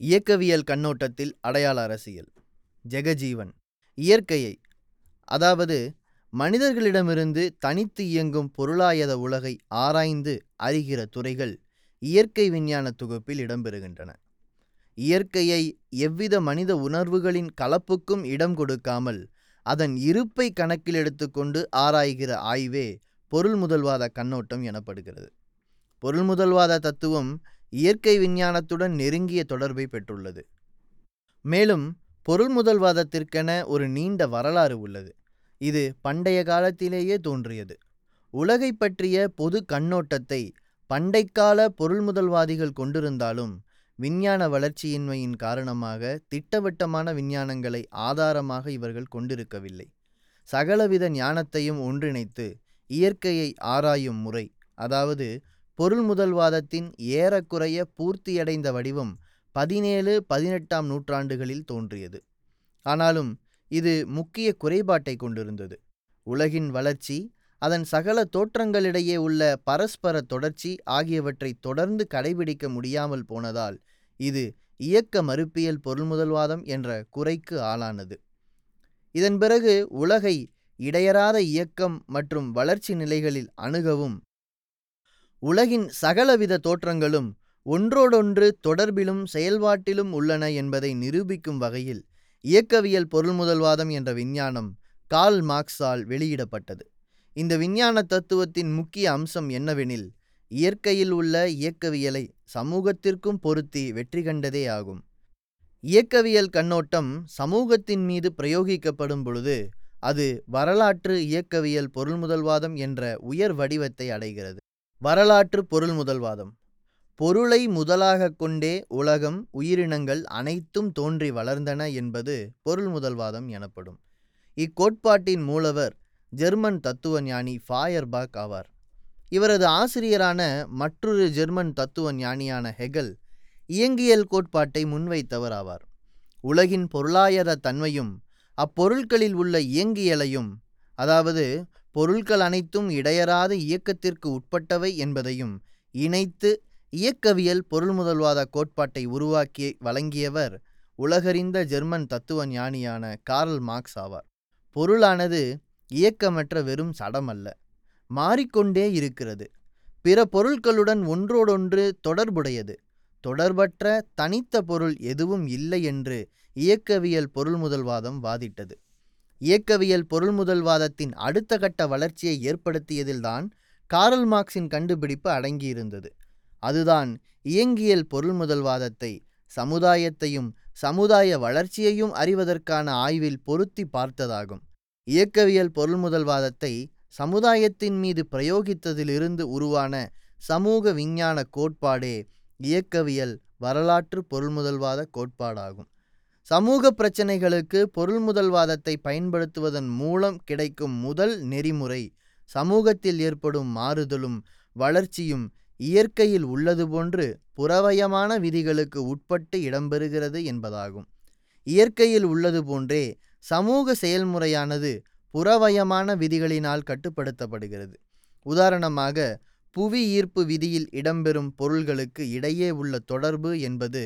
இயக்கவியல் கண்ணோட்டத்தில் அடையாள அரசியல். ஜெகஜீவன். இயற்கையை அதாவது மனிதர்களிடமிருந்து தனித்து இயங்கும் பொருளாயத உலகை ஆராய்ந்து அறிகிற துறைகள் இயற்கை விஞ்ஞான தொகுப்பில் இடம்பெறுகின்றன. இயற்கையை எவ்வித மனித உணர்வுகளின் கலப்புக்கும் இடம் கொடுக்காமல் அதன் இருப்பை கணக்கில் எடுத்துக்கொண்டு ஆராய்கிற ஆய்வே பொருள் முதல்வாத கண்ணோட்டம் எனப்படுகிறது. பொருள் முதல்வாத தத்துவம் இயற்கை விஞ்ஞானத்துடன் நெருங்கிய தொடர்பை பெற்றுள்ளது. மேலும் பொருள் முதல்வாதத்திற்கென ஒரு நீண்ட வரலாறு உள்ளது. இது பண்டைய காலத்திலேயே தோன்றியது. உலகை பற்றிய பொது கண்ணோட்டத்தை பண்டைக்கால பொருள் முதல்வாதிகள் கொண்டிருந்தாலும் விஞ்ஞான வளர்ச்சியின்மையின் காரணமாக திட்டவட்டமான விஞ்ஞானங்களை ஆதாரமாக இவர்கள் கொண்டிருக்கவில்லை. சகலவித ஞானத்தையும் ஒன்றிணைத்து இயற்கையை ஆராயும் முறை அதாவது பொருள் முதல்வாதத்தின் ஏறக்குறைய பூர்த்தியடைந்த வடிவம் பதினேழு பதினெட்டாம் நூற்றாண்டுகளில் தோன்றியது. ஆனாலும் இது முக்கிய குறைபாட்டை கொண்டிருந்தது. உலகின் வளர்ச்சி அதன் சகல தோற்றங்களிடையே உள்ள பரஸ்பர தொடர்ச்சி ஆகியவற்றை தொடர்ந்து கடைபிடிக்க முடியாமல் போனதால் இது இயக்க மறுப்பியல் பொருள்முதல்வாதம் என்ற குறைக்கு ஆளானது. இதன் பிறகு உலகை இடையறாத இயக்கம் மற்றும் வளர்ச்சி நிலைகளில் அணுகவும் உலகின் சகலவித தோற்றங்களும் ஒன்றோடொன்று தொடர்பிலும் செயல்பாட்டிலும் உள்ளன என்பதை நிரூபிக்கும் வகையில் இயக்கவியல் பொருள்முதல்வாதம் என்ற விஞ்ஞானம் கால் மார்க்ஸால் வெளியிடப்பட்டது. இந்த விஞ்ஞான தத்துவத்தின் முக்கிய அம்சம் என்னவெனில் இயற்கையில் உள்ள இயக்கவியலை சமூகத்திற்கும் பொருத்தி வெற்றி கண்டதே ஆகும். இயக்கவியல் கண்ணோட்டம் சமூகத்தின் மீது பிரயோகிக்கப்படும் பொழுது அது வரலாற்று இயக்கவியல் பொருள்முதல்வாதம் என்ற உயர் வடிவத்தை அடைகிறது. வரலாற்று பொருள் முதல்வாதம். பொருளை முதலாக கொண்டே உலகம் உயிரினங்கள் அனைத்தும் தோன்றி வளர்ந்தன என்பது பொருள் முதல்வாதம் எனப்படும். இக்கோட்பாட்டின் மூலவர் ஜெர்மன் தத்துவ ஞானி ஃபாயர்பாக் ஆவார். இவரது ஆசிரியரான மற்றொரு ஜெர்மன் தத்துவ ஞானியான ஹெகல் இயங்கியல் கோட்பாட்டை முன்வைத்தவர் ஆவார். உலகின் பொருளாதார தன்மையும் அப்பொருட்களில் உள்ள இயங்கியலையும் அதாவது பொருட்கள் அனைத்தும் இடையறாத இயக்கத்திற்கு உட்பட்டவை என்பதையும் இணைத்து இயக்கவியல் பொருள்முதல்வாத கோட்பாட்டை உருவாக்கி வழங்கியவர் உலகறிந்த ஜெர்மன் தத்துவ ஞானியான கார்ல் மார்க்ஸ் ஆவார். பொருளானது இயக்கமற்ற வெறும் சடமல்ல மாறிக்கொண்டே இருக்கிறது. பிற பொருட்களுடன் ஒன்றோடொன்று தொடர்புடையது. தொடர்பற்ற தனித்த பொருள் எதுவும் இல்லை என்று இயக்கவியல் பொருள்முதல்வாதம் வாதிட்டது. இயக்கவியல் பொருள்முதல்வாதத்தின் அடுத்த கட்ட வளர்ச்சியை ஏற்படுத்தியதில்தான் காரல் மார்க்ஸின் கண்டுபிடிப்பு அடங்கியிருந்தது. அதுதான் இயங்கியல் பொருள்முதல்வாதத்தை சமுதாயத்தையும் சமுதாய வளர்ச்சியையும் அறிவதற்கான ஆய்வில் பொருத்தி பார்த்ததாகும். இயக்கவியல் பொருள்முதல்வாதத்தை சமுதாயத்தின் மீது பிரயோகித்ததிலிருந்து உருவான சமூக விஞ்ஞான கோட்பாடே இயக்கவியல் வரலாற்று பொருள்முதல்வாத கோட்பாடாகும். சமூக பிரச்சனைகளுக்கு பொருள்முதல்வாதத்தை பயன்படுத்துவதன் மூலம் கிடைக்கும் முதல் நெறிமுறை சமூகத்தில் ஏற்படும் மாறுதலும் வளர்ச்சியும் இயற்கையில் உள்ளது போன்று புறவயமான விதிகளுக்கு உட்பட்டு இடம்பெறுகிறது என்பதாகும். இயற்கையில் உள்ளது போன்றே சமூக செயல்முறையானது புறவயமான விதிகளினால் கட்டுப்படுத்தப்படுகிறது. உதாரணமாக புவி ஈர்ப்பு விதியில் இடம்பெறும் பொருள்களுக்கு இடையே உள்ள தொடர்பு என்பது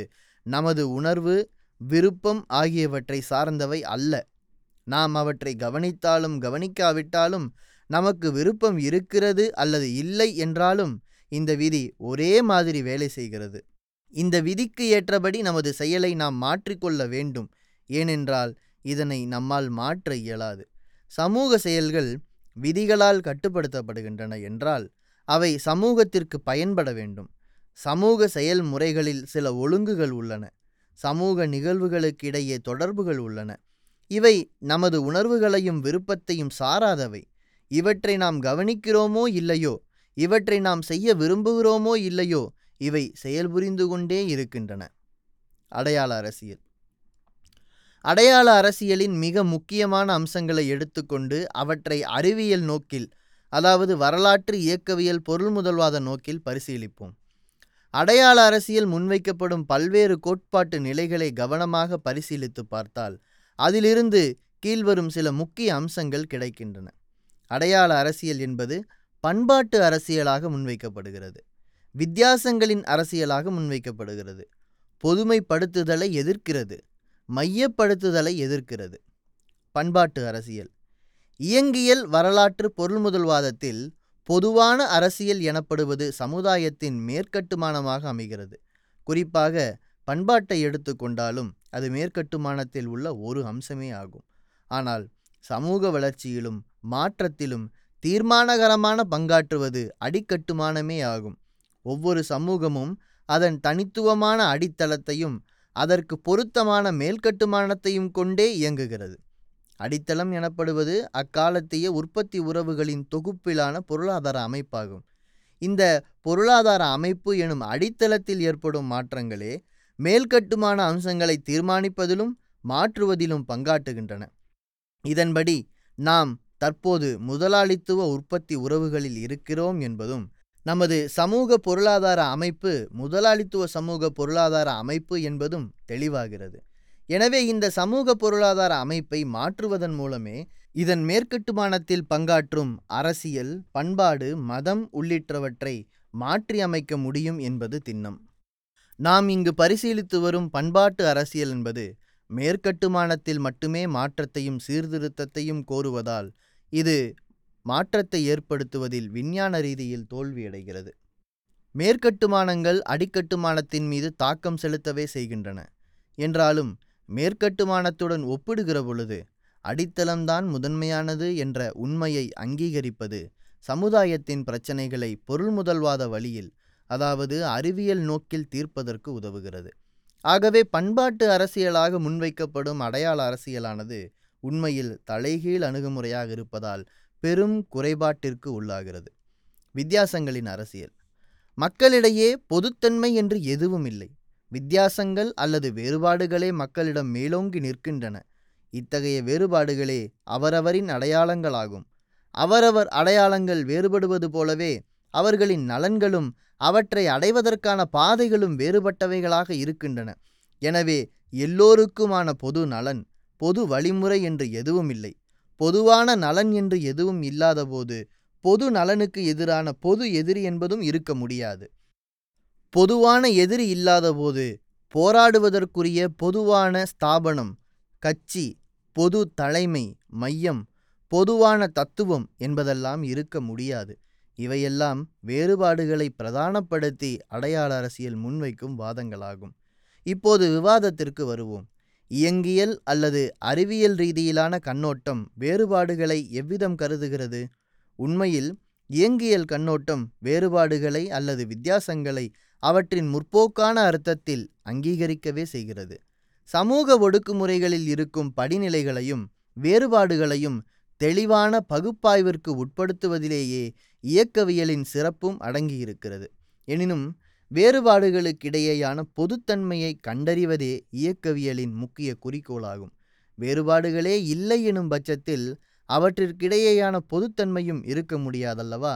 நமது உணர்வு விருப்பம் ஆகியவற்றை சார்ந்தவை அல்ல. நாம் அவற்றை கவனித்தாலும் கவனிக்காவிட்டாலும் நமக்கு விருப்பம் இருக்கிறது அல்லது இல்லை என்றாலும் இந்த விதி ஒரே மாதிரி வேலை செய்கிறது. இந்த விதிக்கு ஏற்றபடி நமது செயலை நாம் மாற்றிக்கொள்ள வேண்டும். ஏனென்றால் இதனை நம்மால் மாற்ற இயலாது. சமூக செயல்கள் விதிகளால் கட்டுப்படுத்தப்படுகின்றன என்றால் அவை சமூகத்திற்கு பயன்பட வேண்டும். சமூக செயல்முறைகளில் சில ஒழுங்குகள் உள்ளன. சமூக நிகழ்வுகளுக்கிடையே தொடர்புகள் உள்ளன. இவை நமது உணர்வுகளையும் விருப்பத்தையும் சாராதவை. இவற்றை நாம் கவனிக்கிறோமோ இல்லையோ? இவற்றை நாம் செய்ய விரும்புகிறோமோ இல்லையோ? இவை செயல்புரிந்து கொண்டே இருக்கின்றன. அடையாள அரசியல். அடையாள அரசியலின் மிக முக்கியமான அம்சங்களை எடுத்துக்கொண்டு அவற்றை அறிவியல் நோக்கில் அதாவது வரலாற்று இயக்கவியல் பொருள் முதல்வாத நோக்கில் பரிசீலிப்போம். அடையாள அரசியல் முன்வைக்கப்படும் பல்வேறு கோட்பாட்டு நிலைகளை கவனமாக பரிசீலித்து பார்த்தால் அதிலிருந்து கீழ்வரும் சில முக்கிய அம்சங்கள் கிடைக்கின்றன. அடையாள அரசியல் என்பது பண்பாட்டு அரசியலாக முன்வைக்கப்படுகிறது. வித்தியாசங்களின் அரசியலாக முன்வைக்கப்படுகிறது. பொதுமைப்படுத்துதலை எதிர்க்கிறது. மையப்படுத்துதலை எதிர்க்கிறது. பண்பாட்டு அரசியல். இயங்கியல் வரலாற்று பொருள்முதல்வாதத்தில் பொதுவான அரசியல் எனப்படுவது சமுதாயத்தின் மேற்கட்டுமானமாக அமைகிறது. குறிப்பாக பண்பாட்டை எடுத்துக்கொண்டாலும் அது மேற்கட்டுமானத்தில் உள்ள ஒரு அம்சமே ஆகும். ஆனால் சமூக வளர்ச்சியிலும் மாற்றத்திலும் தீர்மானகரமான பங்காற்றுவது அடிக்கட்டுமானமே ஆகும். ஒவ்வொரு சமூகமும் அதன் தனித்துவமான அடித்தளத்தையும் அதற்கு பொருத்தமான மேல்கட்டுமானத்தையும் கொண்டே இயங்குகிறது. அடித்தளம் எனப்படுவது அக்காலத்திய உற்பத்தி உறவுகளின் தொகுப்பிலான பொருளாதார அமைப்பாகும். இந்த பொருளாதார அமைப்பு எனும் அடித்தளத்தில் ஏற்படும் மாற்றங்களே மேல்கட்டுமான அம்சங்களை தீர்மானிப்பதிலும் மாற்றுவதிலும் பங்காற்றுகின்றன. இதன்படி நாம் தற்போது முதலாளித்துவ உற்பத்தி உறவுகளில் இருக்கிறோம் என்பதும் நமது சமூக பொருளாதார அமைப்பு முதலாளித்துவ சமூக பொருளாதார அமைப்பு என்பதும் தெளிவாகிறது. எனவே இந்த சமூக பொருளாதார அமைப்பை மாற்றுவதன் மூலமே இதன் மேற்கட்டுமானத்தில் பங்காற்றும் அரசியல் பண்பாடு மதம் உள்ளிட்டவற்றை மாற்றி அமைக்க முடியும் என்பது திண்ணம். நாம் இங்கு பரிசீலித்து வரும் பண்பாட்டு அரசியல் என்பது மேற்கட்டுமானத்தில் மட்டுமே மாற்றத்தையும் சீர்திருத்தத்தையும் கோருவதால் இது மாற்றத்தை ஏற்படுத்துவதில் விஞ்ஞான ரீதியில் தோல்வியடைகிறது. மேற்கட்டுமானங்கள் அடிக்கட்டுமானத்தின் மீது தாக்கம் செலுத்தவே செய்கின்றன. என்றாலும் மேற்கட்டுமானத்துடன் ஒப்பிடுகிற பொழுது அடித்தளம்தான் முதன்மையானது என்ற உண்மையை அங்கீகரிப்பது சமுதாயத்தின் பிரச்சனைகளை பொருள்முதல்வாத வழியில் அதாவது அறிவியல் நோக்கில் தீர்ப்பதற்கு உதவுகிறது. ஆகவே பண்பாட்டு அரசியலாக முன்வைக்கப்படும் அடையாள அரசியலானது உண்மையில் தலைகீழ் அணுகுமுறையாக இருப்பதால் பெரும் குறைபாட்டிற்கு உள்ளாகிறது. வித்தியாசங்களின் அரசியல். மக்களிடையே பொதுத்தன்மை என்று எதுவும் இல்லை. வித்தியாசங்கள் அல்லது வேறுபாடுகளே மக்களிடம் மேலோங்கி நிற்கின்றன. இத்தகைய வேறுபாடுகளே அவரவரின் அடையாளங்களாகும். அவரவர் அடையாளங்கள் வேறுபடுவது போலவே அவர்களின் நலன்களும் அவற்றை அடைவதற்கான பாதைகளும் வேறுபட்டவைகளாக இருக்கின்றன. எனவே எல்லோருக்குமான பொது நலன் பொது வழிமுறை என்று எதுவும் இல்லை பொதுவான நலன் என்று எதுவும் இல்லாதபோது பொது நலனுக்கு எதிரான பொது எதிரி என்பதும் இருக்க முடியாது. பொதுவான எதிரி இல்லாதபோது போராடுவதற்குரிய பொதுவான ஸ்தாபனம் கட்சி பொது தலைமை மையம் பொதுவான தத்துவம் என்பதெல்லாம் இருக்க முடியாது. இவையெல்லாம் வேறுபாடுகளை பிரதானப்படுத்தி அடையாள அரசியல் முன்வைக்கும் வாதங்களாகும். இப்போது விவாதத்திற்கு வருவோம். இயங்கியல் அல்லது அறிவியல் ரீதியிலான கண்ணோட்டம் வேறுபாடுகளை எவ்விதம் கருதுகிறது? உண்மையில் இயங்கியல் கண்ணோட்டம் வேறுபாடுகளை அல்லது வித்தியாசங்களை அவற்றின் முற்போக்கான அர்த்தத்தில் அங்கீகரிக்கவே செய்கிறது. சமூக ஒடுக்குமுறைகளில் இருக்கும் படிநிலைகளையும் வேறுபாடுகளையும் தெளிவான பகுப்பாய்விற்கு உட்படுத்துவதிலேயே இயக்கவியலின் சிறப்பும் அடங்கியிருக்கிறது. எனினும் வேறுபாடுகளுக்கிடையேயான பொதுத்தன்மையை கண்டறிவதே இயக்கவியலின் முக்கிய குறிக்கோளாகும். வேறுபாடுகளே இல்லை எனும் பட்சத்தில் அவற்றிற்கிடையேயான பொதுத்தன்மையும் இருக்க முடியாதல்லவா?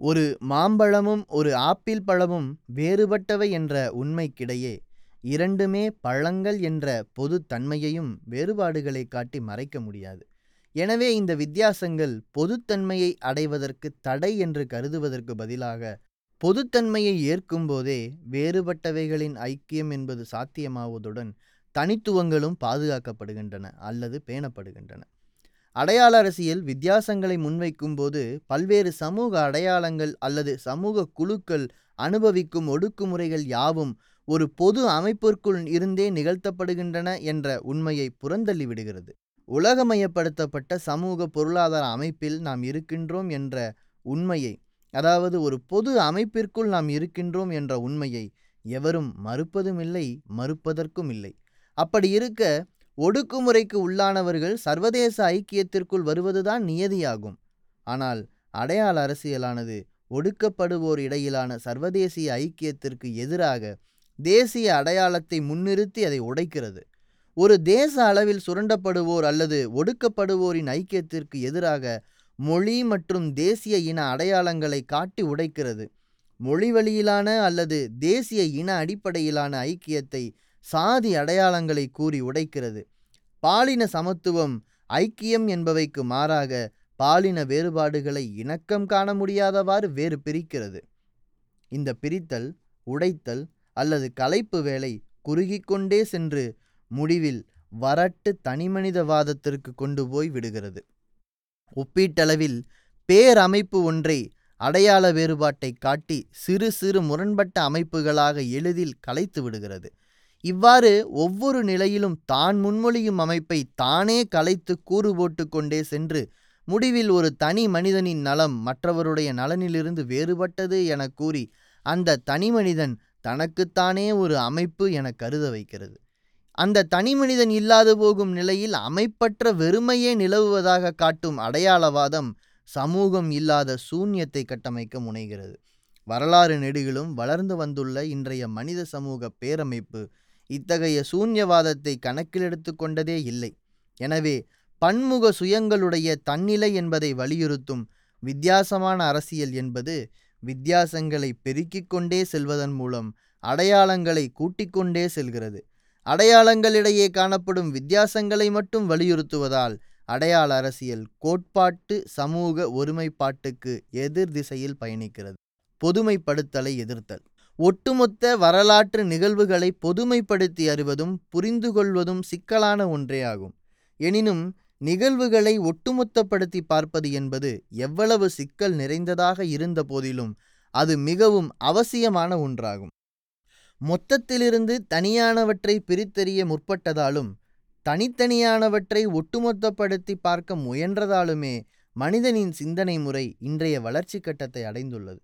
ஒரு மாம்பழமும் ஒரு ஆப்பிள் பழமும் வேறுபட்டவை என்ற உண்மைக்கிடையே இரண்டுமே பழங்கள் என்ற பொதுத்தன்மையையும் வேறுபாடுகளை காட்டி மறைக்க முடியாது. எனவே இந்த வித்தியாசங்கள் பொதுத்தன்மையை அடைவதற்கு தடை என்று கருதுவதற்கு பதிலாக பொதுத்தன்மையை ஏற்கும்போதே வேறுபட்டவைகளின் ஐக்கியம் என்பது சாத்தியமாவதுடன் தனித்துவங்களும் பாதுகாக்கப்படுகின்றன அல்லது பேணப்படுகின்றன. அடையாள அரசியல் வித்தியாசங்களை முன்வைக்கும் போது பல்வேறு சமூக அடையாளங்கள் அல்லது சமூக குழுக்கள் அனுபவிக்கும் ஒடுக்குமுறைகள் யாவும் ஒரு பொது அமைப்பிற்குள் இருந்தே நிகழ்த்தப்படுகின்றன என்ற உண்மையை புறந்தள்ளி விடுகிறது. உலகமயப்படுத்தப்பட்ட சமூக பொருளாதார அமைப்பில் நாம் இருக்கின்றோம் என்ற உண்மையை அதாவது ஒரு பொது அமைப்பிற்குள் நாம் இருக்கின்றோம் என்ற உண்மையை எவரும் மறுப்பதும் இல்லை மறுப்பதற்கும் இல்லை அப்படி இருக்க ஒடுக்குமுறைக்கு உள்ளானவர்கள் சர்வதேச ஐக்கியத்திற்குள் வருவதுதான் நியதியாகும். ஆனால் அடையாள அரசியலானது ஒடுக்கப்படுவோர் இடையிலான சர்வதேசிய ஐக்கியத்திற்கு எதிராக தேசிய அடையாளத்தை முன்னிறுத்தி அதை உடைக்கிறது. ஒரு தேச அளவில் சுரண்டப்படுவோர் அல்லது ஒடுக்கப்படுவோரின் ஐக்கியத்திற்கு எதிராக மொழி மற்றும் தேசிய இன அடையாளங்களை காட்டி உடைக்கிறது. மொழி வழியிலான அல்லது தேசிய இன அடிப்படையிலான ஐக்கியத்தை சாதி அடையாளங்களை கூறி உடைக்கிறது. பாலின சமத்துவம் ஐக்கியம் என்பவைக்கு மாறாக பாலின வேறுபாடுகளை இணக்கம் காண முடியாதவாறு வேறு பிரிக்கிறது. இந்த பிரித்தல் உடைத்தல் அல்லது கலைப்பு வேலை குறுகிக்கொண்டே சென்று முடிவில் வரட்டு தனிமனிதவாதத்திற்கு கொண்டு போய் விடுகிறது. ஒப்பீட்டளவில் பேரமைப்பு ஒன்றை அடையாள வேறுபாட்டை காட்டி சிறு சிறு முரண்பட்ட அமைப்புகளாக எளிதில் கலைத்து விடுகிறது. இவ்வாறு ஒவ்வொரு நிலையிலும் தான் முன்மொழியும் அமைப்பை தானே கலைத்து கூறு போட்டு கொண்டே சென்று முடிவில் ஒரு தனி மனிதனின் நலம் மற்றவருடைய நலனிலிருந்து வேறுபட்டது என கூறி அந்த தனி மனிதன் தனக்குத்தானே ஒரு அமைப்பு என கருத வைக்கிறது. அந்த தனி மனிதன் இல்லாது போகும் நிலையில் அமைப்பற்ற வெறுமையே நிலவுவதாக காட்டும் அடையாளவாதம் சமூகம் இல்லாத சூன்யத்தை கட்டமைக்க முனைகிறது. வரலாறு நெடுகிலும் வளர்ந்து வந்துள்ள இன்றைய மனித சமூக பேரமைப்பு இத்தகைய சூன்யவாதத்தை கணக்கிலெடுத்து கொண்டதே இல்லை. எனவே பன்முக சுயங்களுடைய தன்னிலை என்பதை வலியுறுத்தும் வித்தியாசமான அரசியல் என்பது வித்தியாசங்களை பெருக்கிக் கொண்டே செல்வதன் மூலம் அடையாளங்களை கூட்டிக்கொண்டே செல்கிறது. அடையாளங்களிடையே காணப்படும் வித்தியாசங்களை மட்டும் வலியுறுத்துவதால் அடையாள அரசியல் கோட்பாட்டு சமூக ஒருமைப்பாட்டுக்கு எதிர் திசையில் பயணிக்கிறது. பொதுமைப்படுத்தலை எதிர்த்தல். ஒட்டுமொத்த வரலாற்று நிகழ்வுகளை பொதுமைப்படுத்தி அறிவதும் புரிந்து கொள்வதும் சிக்கலான ஒன்றே ஆகும். எனினும் நிகழ்வுகளை ஒட்டுமொத்தப்படுத்தி பார்ப்பது என்பது எவ்வளவு சிக்கல் நிறைந்ததாக இருந்த போதிலும் அது மிகவும் அவசியமான ஒன்றாகும். மொத்தத்திலிருந்து தனியானவற்றை பிரித்தறிய முற்பட்டதாலும் தனித்தனியானவற்றை ஒட்டுமொத்தப்படுத்தி பார்க்க முயன்றதாலுமே மனிதனின் சிந்தனை முறை இன்றைய வளர்ச்சி கட்டத்தை அடைந்துள்ளது.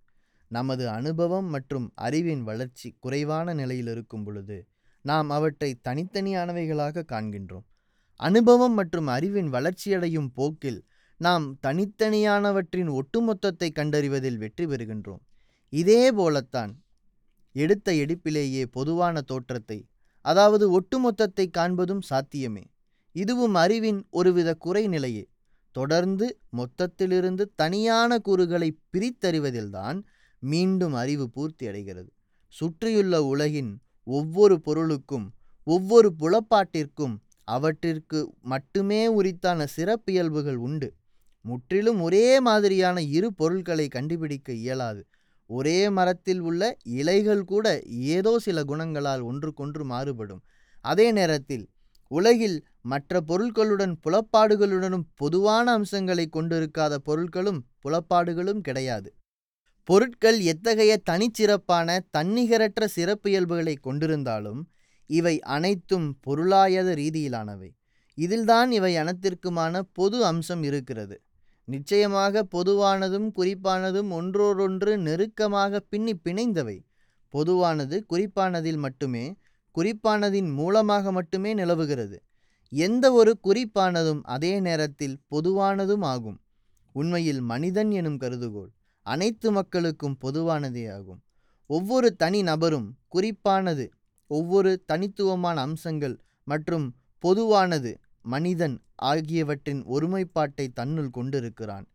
நமது அனுபவம் மற்றும் அறிவின் வளர்ச்சி குறைவான நிலையில் இருக்கும் பொழுது நாம் அவற்றை தனித்தனியானவைகளாக காண்கின்றோம். அனுபவம் மற்றும் அறிவின் வளர்ச்சியடையும் போக்கில் நாம் தனித்தனியானவற்றின் ஒட்டுமொத்தத்தை கண்டறிவதில் வெற்றி பெறுகின்றோம். இதே போலத்தான் எடுத்த எடுப்பிலேயே பொதுவான தோற்றத்தை அதாவது ஒட்டுமொத்தத்தை காண்பதும் சாத்தியமே. இதுவும் அறிவின் ஒருவித குறைநிலையே. தொடர்ந்து மொத்தத்திலிருந்து தனியான கூறுகளை பிரித்தறிவதில்தான் மீண்டும் அறிவு பூர்த்தி அடைகிறது. சுற்றியுள்ள உலகின் ஒவ்வொரு பொருளுக்கும் ஒவ்வொரு புலப்பாட்டிற்கும் அவற்றிற்கு மட்டுமே உரித்தான சிறப்பியல்புகள் உண்டு. முற்றிலும் ஒரே மாதிரியான இரு பொருட்களை கண்டுபிடிக்க இயலாது. ஒரே மரத்தில் உள்ள இலைகள் கூட ஏதோ சில குணங்களால் ஒன்றுக்கொன்று மாறுபடும். அதே நேரத்தில் உலகில் மற்ற பொருட்களுடன் புலப்பாடுகளுடனும் பொதுவான அம்சங்களை கொண்டிருக்காத பொருட்களும் புலப்பாடுகளும் கிடையாது. பொருட்கள் எத்தகைய தனிச்சிறப்பான தன்னிகரற்ற சிறப்பியல்புகளை கொண்டிருந்தாலும் இவை அனைத்தும் பொருளாயத ரீதியிலானவை. இதில்தான் இவை அனைத்திற்குமான பொது அம்சம் இருக்கிறது. நிச்சயமாக பொதுவானதும் குறிப்பானதும் ஒன்றோடொன்று நெருக்கமாக பின்னி பிணைந்தவை. பொதுவானது குறிப்பானதில் மட்டுமே குறிப்பானதின் மூலமாக மட்டுமே நிலவுகிறது. எந்த ஒரு குறிப்பானதும் அதே நேரத்தில் பொதுவானதும் ஆகும். உண்மையில் மனிதன் எனும் கருதுகோள். அனைத்து மக்களுக்கும் பொதுவானதே ஆகும். ஒவ்வொரு தனி நபரும் குறிப்பானது ஒவ்வொரு தனித்துவமான அம்சங்கள் மற்றும் பொதுவானது மனிதன் ஆகியவற்றின் ஒருமைப்பாட்டை தன்னுள் கொண்டிருக்கிறான்.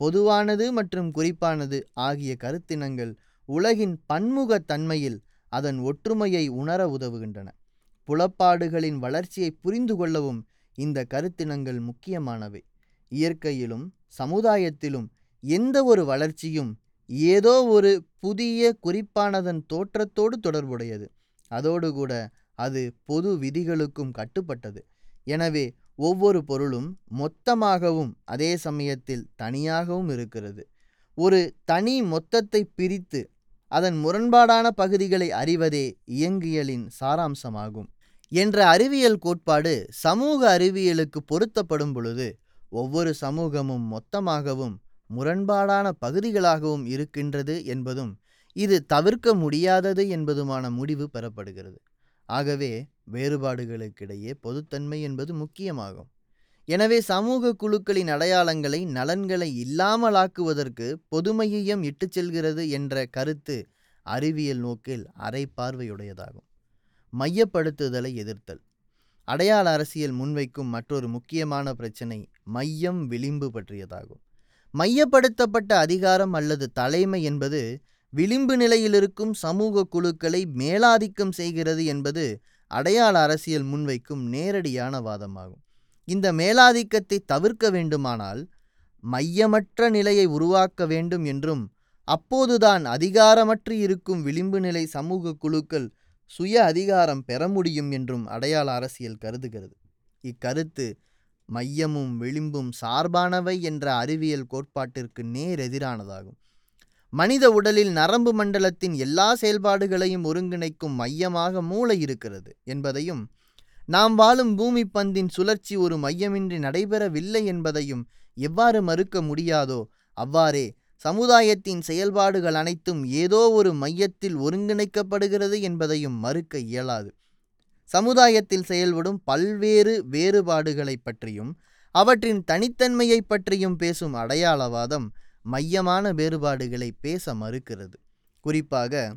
பொதுவானது மற்றும் குறிப்பானது ஆகிய கருத்தினங்கள் உலகின் பன்முகத் தன்மையில் அதன் ஒற்றுமையை உணர உதவுகின்றன. புலப்பாடுகளின் வளர்ச்சியை புரிந்து கொள்ளவும் இந்த கருத்தினங்கள் முக்கியமானவை. இயற்கையிலும் சமுதாயத்திலும் எந்த ஒரு வளர்ச்சியும் ஏதோ ஒரு புதிய குறிப்பானதன் தோற்றத்தோடு தொடர்புடையது. அதோடு கூட அது பொது விதிகளுக்கும் கட்டுப்பட்டது. எனவே ஒவ்வொரு பொருளும் மொத்தமாகவும் அதே சமயத்தில் தனியாகவும் இருக்கிறது. ஒரு தனி மொத்தத்தை பிரித்து அதன் முரண்பாடான பகுதிகளை அறிவதே இயங்கியலின் சாராம்சமாகும். என்ற அறிவியல் கோட்பாடு சமூக அறிவியலுக்கு பொருத்தப்படும் பொழுது ஒவ்வொரு சமூகமும் மொத்தமாகவும் முரண்பாடான பகுதிகளாகவும் இருக்கின்றது என்பதும் இது தவிர்க்க முடியாதது என்பதுமான முடிவு பெறப்படுகிறது. ஆகவே வேறுபாடுகளுக்கிடையே பொதுத்தன்மை என்பது முக்கியமாகும். எனவே சமூக குழுக்களின் அடையாளங்களை நலன்களை இல்லாமலாக்குவதற்கு பொதுமையம் இட்டு செல்கிறது என்ற கருத்து அறிவியல் நோக்கில் அரை பார்வையுடையதாகும். மையப்படுத்துதலை எதிர்த்தல். அடையாள அரசியல் முன்வைக்கும் மற்றொரு முக்கியமான பிரச்சினை மையம் விளிம்பு பற்றியதாகும். மையப்படுத்தப்பட்ட அதிகாரம் அல்லது தலைமை என்பது விளிம்பு நிலையிலிருக்கும் சமூக குழுக்களை மேலாதிக்கம் செய்கிறது என்பது அடையாள அரசியல் முன்வைக்கும் நேரடியான வாதமாகும். இந்த மேலாதிக்கத்தை தவிர்க்க வேண்டுமானால் மையமற்ற நிலையை உருவாக்க வேண்டும் என்றும் அப்போதுதான் அதிகாரமற்று இருக்கும் விளிம்பு நிலை சமூக குழுக்கள் சுய அதிகாரம் பெற முடியும் என்றும் அடையாள அரசியல் கருதுகிறது. இக்கருத்து மையமும் விளிம்பும் சார்பானவை என்ற அறிவியல் கோட்பாட்டிற்கு நேர் எதிரானதாகும். மனித உடலில் நரம்பு மண்டலத்தின் எல்லா செயல்பாடுகளையும் ஒருங்கிணைக்கும் மையமாக மூளை இருக்கிறது என்பதையும் நாம் வாழும் பூமி பந்தின் சுழற்சி ஒரு மையமின்றி நடைபெறவில்லை என்பதையும் எவ்வாறு மறுக்க முடியாதோ அவ்வாறே சமுதாயத்தின் செயல்பாடுகள் அனைத்தும் ஏதோ ஒரு மையத்தில் ஒருங்கிணைக்கப்படுகிறது என்பதையும் மறுக்க இயலாது. சமுதாயத்தில் செயல்படும் பல்வேறு வேறுபாடுகளை பற்றியும் அவற்றின் தனித்தன்மையை பற்றியும் பேசும் அடையாளவாதம் மையமான வேறுபாடுகளை பேச மறுக்கிறது. குறிப்பாக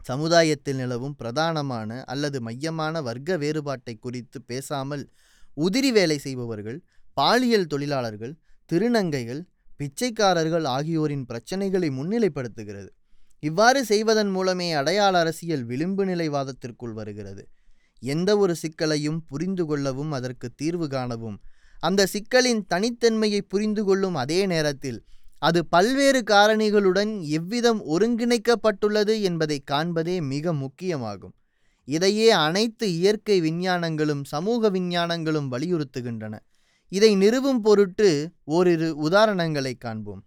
சமுதாயத்தில் நிலவும் பிரதானமான அல்லது மையமான வர்க்க வேறுபாட்டை குறித்து பேசாமல் உதிரி வேலை செய்பவர்கள் பாலியல் தொழிலாளர்கள் திருநங்கைகள் பிச்சைக்காரர்கள் ஆகியோரின் பிரச்சனைகளை முன்னிலைப்படுத்துகிறது. இவ்வாறு செய்வதன் மூலமே அடையாள அரசியல் விளிம்பு நிலைவாதத்திற்குள் வருகிறது. எந்த ஒரு சிக்கலையும் புரிந்து கொள்ளவும் அதற்கு தீர்வு காணவும். அந்த சிக்கலின் தனித்தன்மையை புரிந்து கொள்ளும் அதே நேரத்தில் அது பல்வேறு காரணிகளுடன் எவ்விதம் ஒருங்கிணைக்கப்பட்டுள்ளது என்பதை காண்பதே மிக முக்கியமாகும். இதையே அனைத்து இயற்கை விஞ்ஞானங்களும் சமூக விஞ்ஞானங்களும் வலியுறுத்துகின்றன. இதை நிறுவும் பொருட்டு ஓரிரு உதாரணங்களை காண்போம்.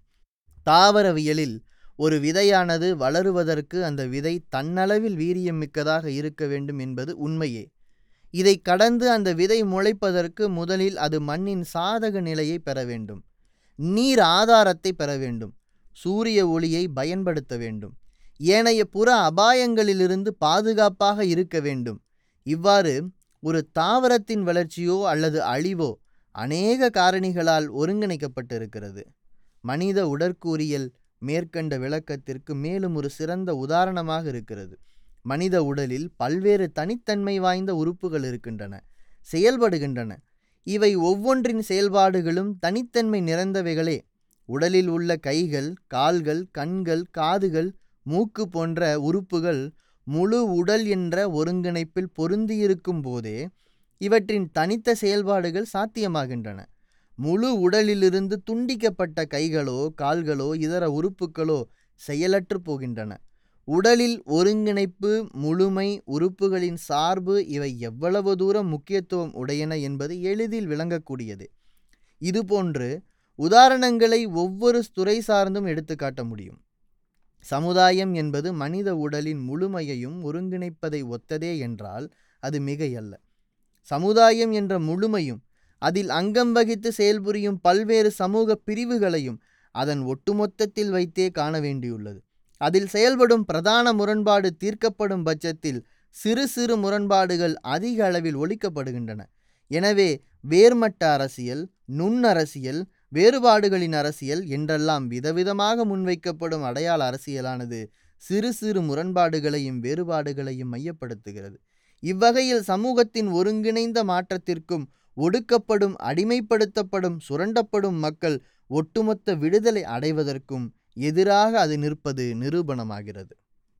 தாவரவியலில் ஒரு விதையானது வளருவதற்கு அந்த விதை தன்னளவில் வீரியம் மிக்கதாக இருக்க வேண்டும் என்பது உண்மையே. இதை கடந்து அந்த விதை முளைப்பதற்கு முதலில் அது மண்ணின் சாதக நிலையை பெற வேண்டும். நீர் ஆதாரத்தை பெற வேண்டும். சூரிய ஒளியை பயன்படுத்த வேண்டும். ஏனைய புற அபாயங்களிலிருந்து பாதுகாப்பாக இருக்க வேண்டும். இவ்வாறு ஒரு தாவரத்தின் வளர்ச்சியோ அல்லது அழிவோ அநேக காரணிகளால் ஒருங்கிணைக்கப்பட்டிருக்கிறது. மனித உடற்கூறியல் மேற்கண்ட விளக்கத்திற்கு மேலும் ஒரு சிறந்த உதாரணமாக இருக்கிறது. மனித உடலில் பல்வேறு தனித்தன்மை வாய்ந்த உறுப்புகள் இருக்கின்றன செயல்படுகின்றன. இவை ஒவ்வொன்றின் செயல்பாடுகளும் தனித்தன்மை நிறைந்தவைகளே. உடலில் உள்ள கைகள் கால்கள் கண்கள் காதுகள் மூக்கு போன்ற உறுப்புகள் முழு உடல் என்ற ஒருங்கிணைப்பில் பொருந்தியிருக்கும் போதே இவற்றின் தனித்த செயல்பாடுகள் சாத்தியமாகின்றன. முழு உடலிலிருந்து துண்டிக்கப்பட்ட கைகளோ கால்களோ இதர உறுப்புகளோ செயலற்று போகின்றன. உடலில் ஒருங்கிணைப்பு முழுமை உறுப்புகளின் சார்பு இவை எவ்வளவு தூரம் முக்கியத்துவம் உடையன என்பது எளிதில் விளங்கக்கூடியது. இதுபோன்று உதாரணங்களை ஒவ்வொரு துறை சார்ந்தும் எடுத்துக்காட்ட முடியும். சமுதாயம் என்பது மனித உடலின் முழுமையையும் ஒருங்கிணைப்பதை ஒத்ததே என்றால் அது மிகையல்ல. சமுதாயம் என்ற முழுமையும் அதில் அங்கம் வகித்து செயல்புரியும் பல்வேறு சமூக பிரிவுகளையும் அதன் ஒட்டுமொத்தத்தில் வைத்தே காண வேண்டியுள்ளது. அதில் செயல்படும் பிரதான முரண்பாடு தீர்க்கப்படும் பட்சத்தில் சிறு சிறு முரண்பாடுகள் அதிக அளவில் ஒழிக்கப்படுகின்றன. எனவே வேர்மட்ட அரசியல் நுண்ணரசியல் வேறுபாடுகளின் அரசியல் என்றெல்லாம் விதவிதமாக முன்வைக்கப்படும் அடையாள அரசியலானது சிறு சிறு முரண்பாடுகளையும் வேறுபாடுகளையும் மையப்படுத்துகிறது. இவ்வகையில் சமூகத்தின் ஒருங்கிணைந்த மாற்றத்திற்கும் ஒடுக்கப்படும் அடிமைப்படுத்தப்படும் சுரண்டப்படும் மக்கள் ஒட்டுமொத்த விடுதலை அடைவதற்கும் எதிராக அது நிற்பது நிரூபணமாகிறது.